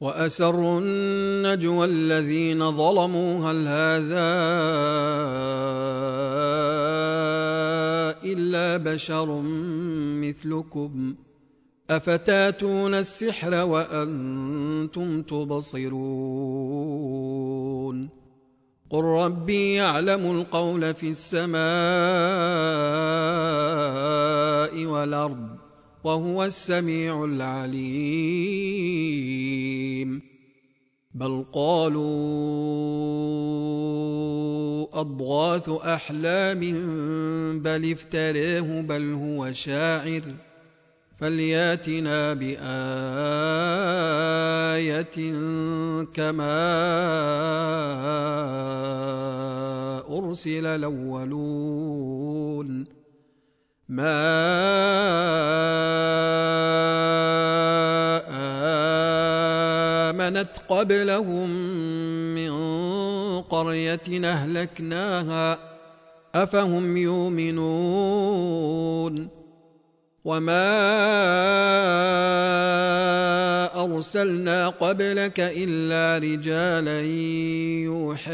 واسروا النجوى الذين ظلموا هل هذا إلا بشر مثلكم أفتاتون السحر وأنتم تبصرون قل ربي يعلم القول في السماء والأرض وهو السميع العليم. بل قالوا أضغاث أحلام بل افتراه بل هو شاعر. فلياتنا بآية كما أرسل الأولون. ما آمنت قبلهم من قرية أهلكناها أفهم يؤمنون وما أرسلنا قبلك إلا رجالا يوحى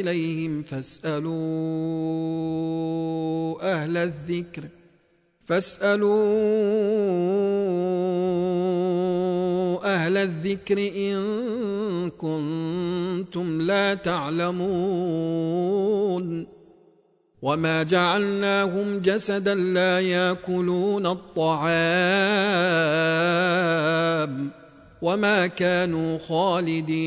إليهم فاسألوا أهل الذكر فاسألوا أهل الذكر إن كنتم لا تعلمون وما جعلناهم جسدا لا يأكلون الطعام وما كانوا خالدين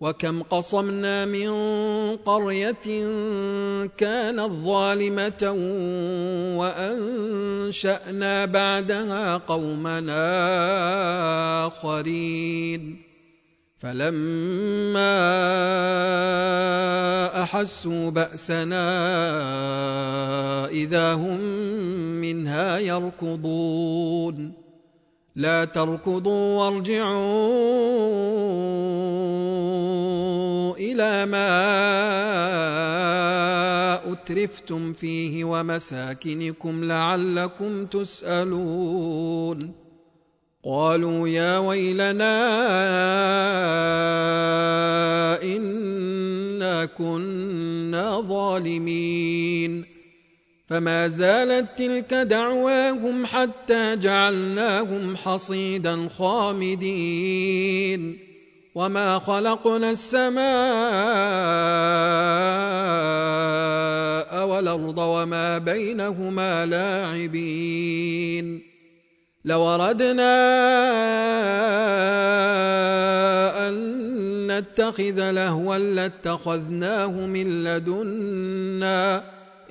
وكم قصمنا من قرية كانت ظالمه وأنشأنا بعدها قوما آخرين. فلما أحسوا بأسنا إذا هم منها يركضون. لا تركضوا وارجعوا إلى ما أترفتم فيه ومساكنكم لعلكم تسألون. قالوا يا ويلنا إنا كنا ظالمين. فما زالت تلك دعواهم حتى جعلناهم حصيدا خامدين. وما خلقنا السماء والأرض وما بينهما لاعبين. لو اردنا أن نتخذ لهوا لاتخذناه من لدنا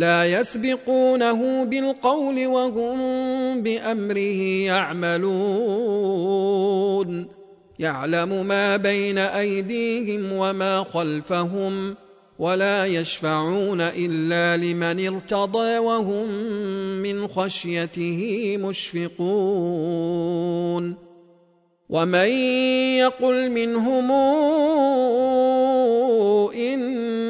لا يسبقونه بالقول وهم بأمره يعملون. يعلم ما بين أيديهم وما خلفهم ولا يشفعون إلا لمن ارتضى وهم من خشيته مشفقون. ومن يقل منهم اني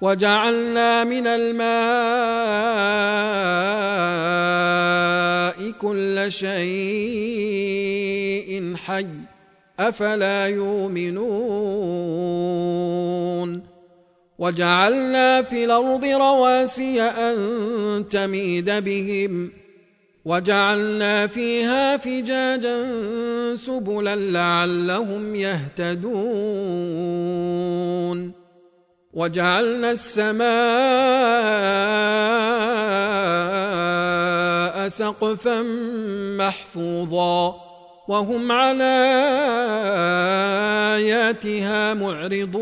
وجعلنا من الماء كل شيء حي أفلا يؤمنون وجعلنا في الأرض رواسي أن تميد بهم وجعلنا فيها فجاجا سبلا لعلهم يهتدون وجعلنا السماء سقفا محفوظا وهم على آياتها معرضون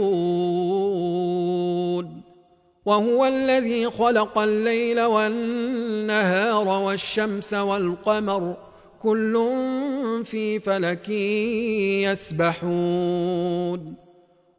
وهو الذي خلق الليل والنهار والشمس والقمر كل في فلك يسبحون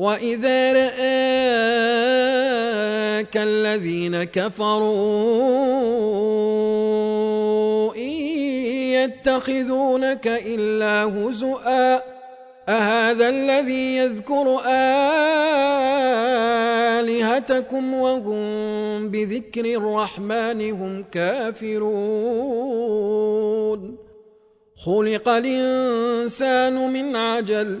واذا راك الذين كفروا ان يتخذونك الا هزؤا اهذا الذي يذكر الهتكم وهم بذكر الرحمن هم كافرون خلق الانسان من عجل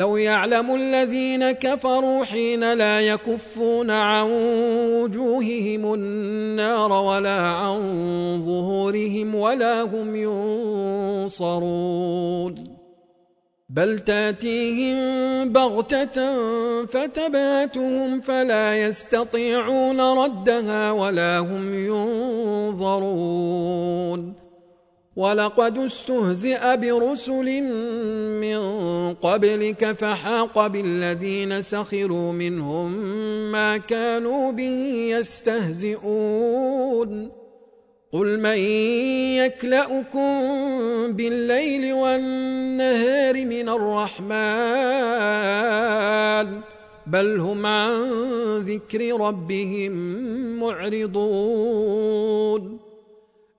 لو يعلم الذين كفروا حين لا يكفون عن وجوههم النار ولا عن ظهورهم ولا هم ينصرون. بل تأتيهم بغتة فتباتهم فلا يستطيعون ردها ولا هم ينظرون. ولقد استهزئ برسل من قبلك فحاق بالذين سخروا منهم ما كانوا به يستهزئون قل من يكلاكم بالليل والنهار من الرحمن بل هم عن ذكر ربهم معرضون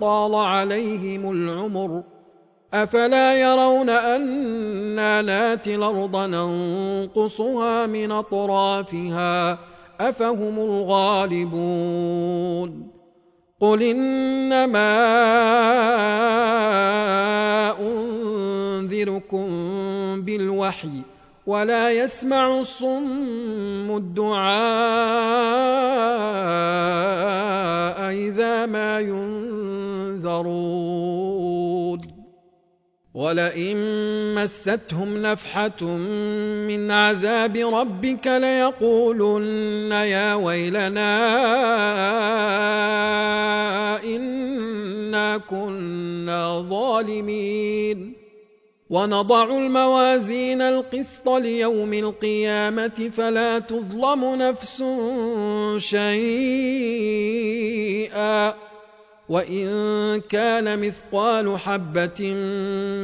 طال عليهم العمر أفلا يرون أنا ناتي الأرض ننقصها من أطرافها أفهم الغالبون قل إنما أنذركم بالوحي ولا يسمع الصم الدعاء إذا ما ينذرون. ولئن مستهم نفحة من عذاب ربك ليقولن يا ويلنا إنا كنا ظالمين. ونضع الموازين القسط ليوم القيامة فلا تظلم نفس شيئا. وإن كان مثقال حبة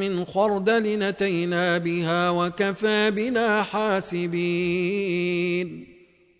من خردل نتينا بها وكفى بنا حاسبين.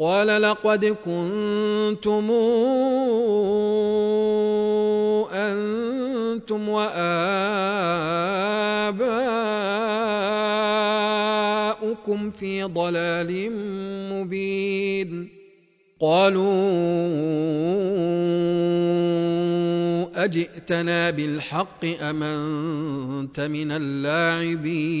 قال لقد كنتم أنتم وآباؤكم في ضلال مبين. قالوا أجئتنا بالحق أم أنت من اللاعبين؟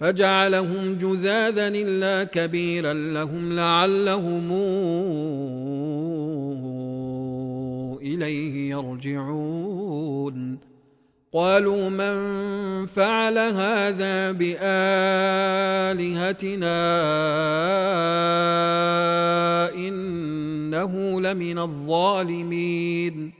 فجعلهم جذاذا إلا كبيرا لهم لعلهم إليه يرجعون. قالوا من فعل هذا بآلهتنا إنه لمن الظالمين.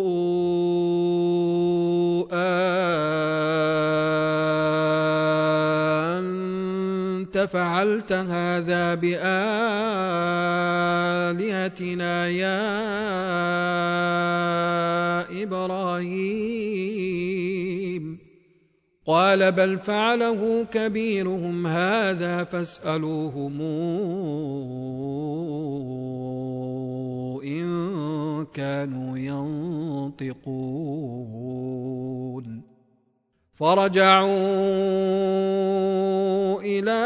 فعلت هذا بآلهتنا يا إبراهيم؟ قال بل فعله كبيرهم هذا فاسألوهم إن كانوا ينطقون. فرجعوا إلى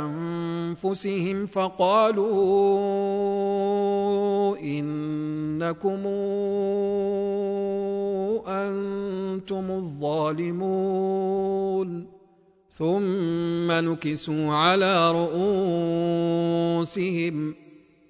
أنفسهم فقالوا إنكم أنتم الظالمون ثم نكسوا على رؤوسهم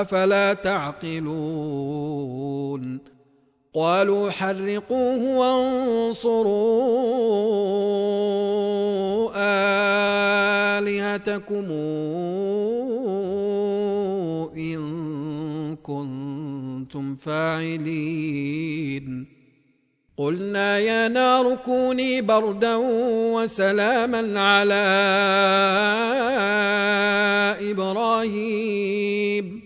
أفلا تعقلون قالوا حرقوه وانصروا آلهتكم إن كنتم فاعلين. قلنا يا نار كوني بردا وسلاما على إبراهيم.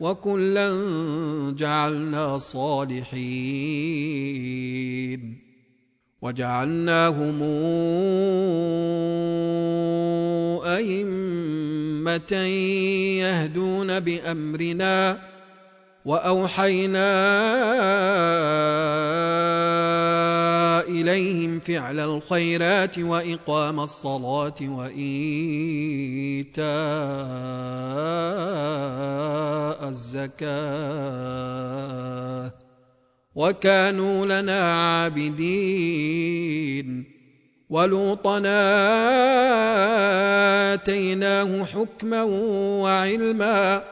وكلا جعلنا صالحين وجعلناهم أئمة يهدون بأمرنا وأوحينا إليهم فعل الخيرات وإقام الصلاة وإيتاء الزكاة. وكانوا لنا عابدين. ولوطا آتيناه حكما وعلما.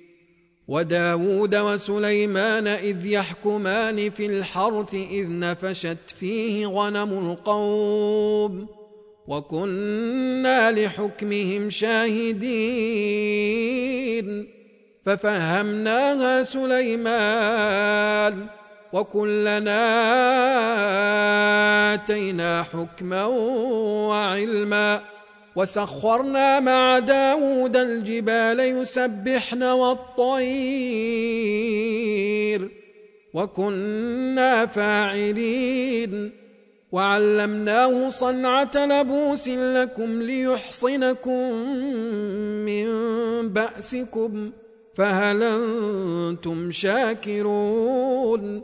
وداود وسليمان إذ يحكمان في الحرث إذ نفشت فيه غنم القوم وكنا لحكمهم شاهدين ففهمناها سليمان وكلنا آتينا حكما وعلما وسخرنا مع داود الجبال يسبحن والطير وكنا فاعلين وعلمناه صنعة لبوس لكم ليحصنكم من بأسكم فهل أنتم شاكرون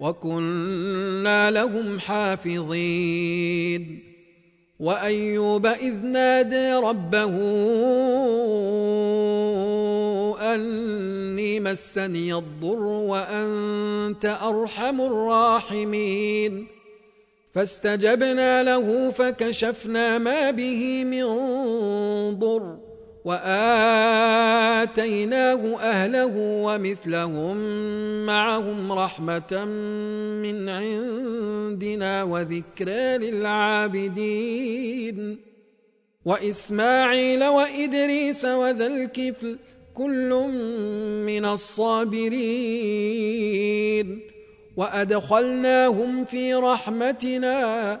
وكنا لهم حافظين. وأيوب إذ نادى ربه أني مسني الضر وأنت أرحم الراحمين. فاستجبنا له فكشفنا ما به من ضر. وآتيناه أهله ومثلهم معهم رحمة من عندنا وذكرى للعابدين وإسماعيل وإدريس وذا الكفل كل من الصابرين وأدخلناهم في رحمتنا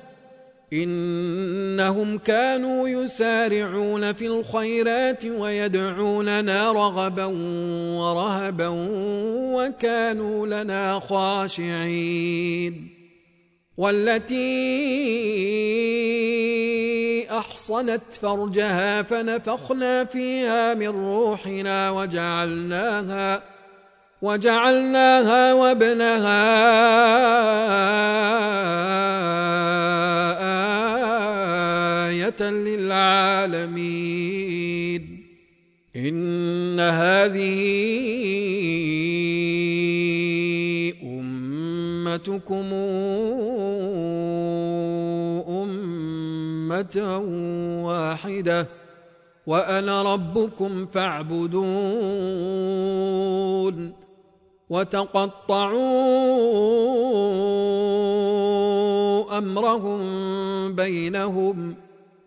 إنهم كانوا يسارعون في الخيرات ويدعوننا رغبا ورهبا وكانوا لنا خاشعين. والتي أحصنت فرجها فنفخنا فيها من روحنا وجعلناها وجعلناها وابنها للعالمين. إن هذه أمتكم أمة واحدة وأنا ربكم فاعبدون. وتقطعوا أمرهم بينهم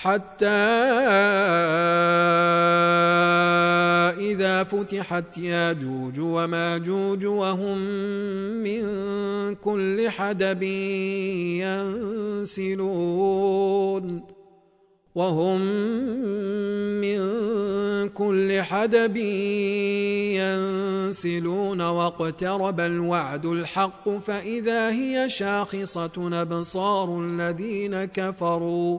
حتى إذا فتحت ياجوج وماجوج وهم من كل حدب ينسلون وهم من كل حدب ينسلون واقترب الوعد الحق فإذا هي شاخصة أبصار الذين كفروا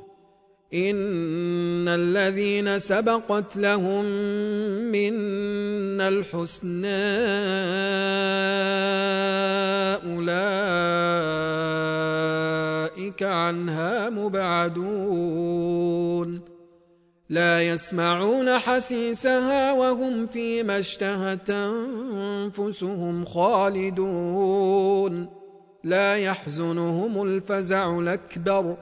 ان الذين سبقت لهم منا الحسنى اولئك عنها مبعدون لا يسمعون حسيسها وهم فيما اشتهت انفسهم خالدون لا يحزنهم الفزع الاكبر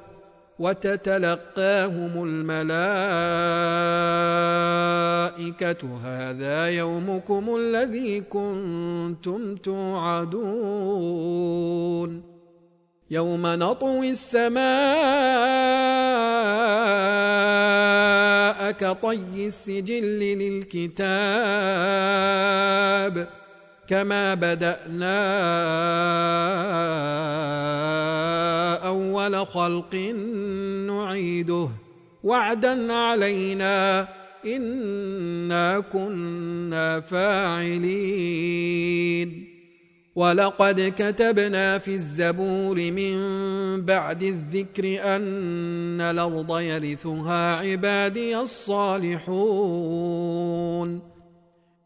وتتلقاهم الملائكة. هذا يومكم الذي كنتم توعدون. يوم نطوي السماء كطي السجل للكتاب. كما بدانا اول خلق نعيده وعدا علينا انا كنا فاعلين ولقد كتبنا في الزبور من بعد الذكر ان الأرض يرثها عبادي الصالحون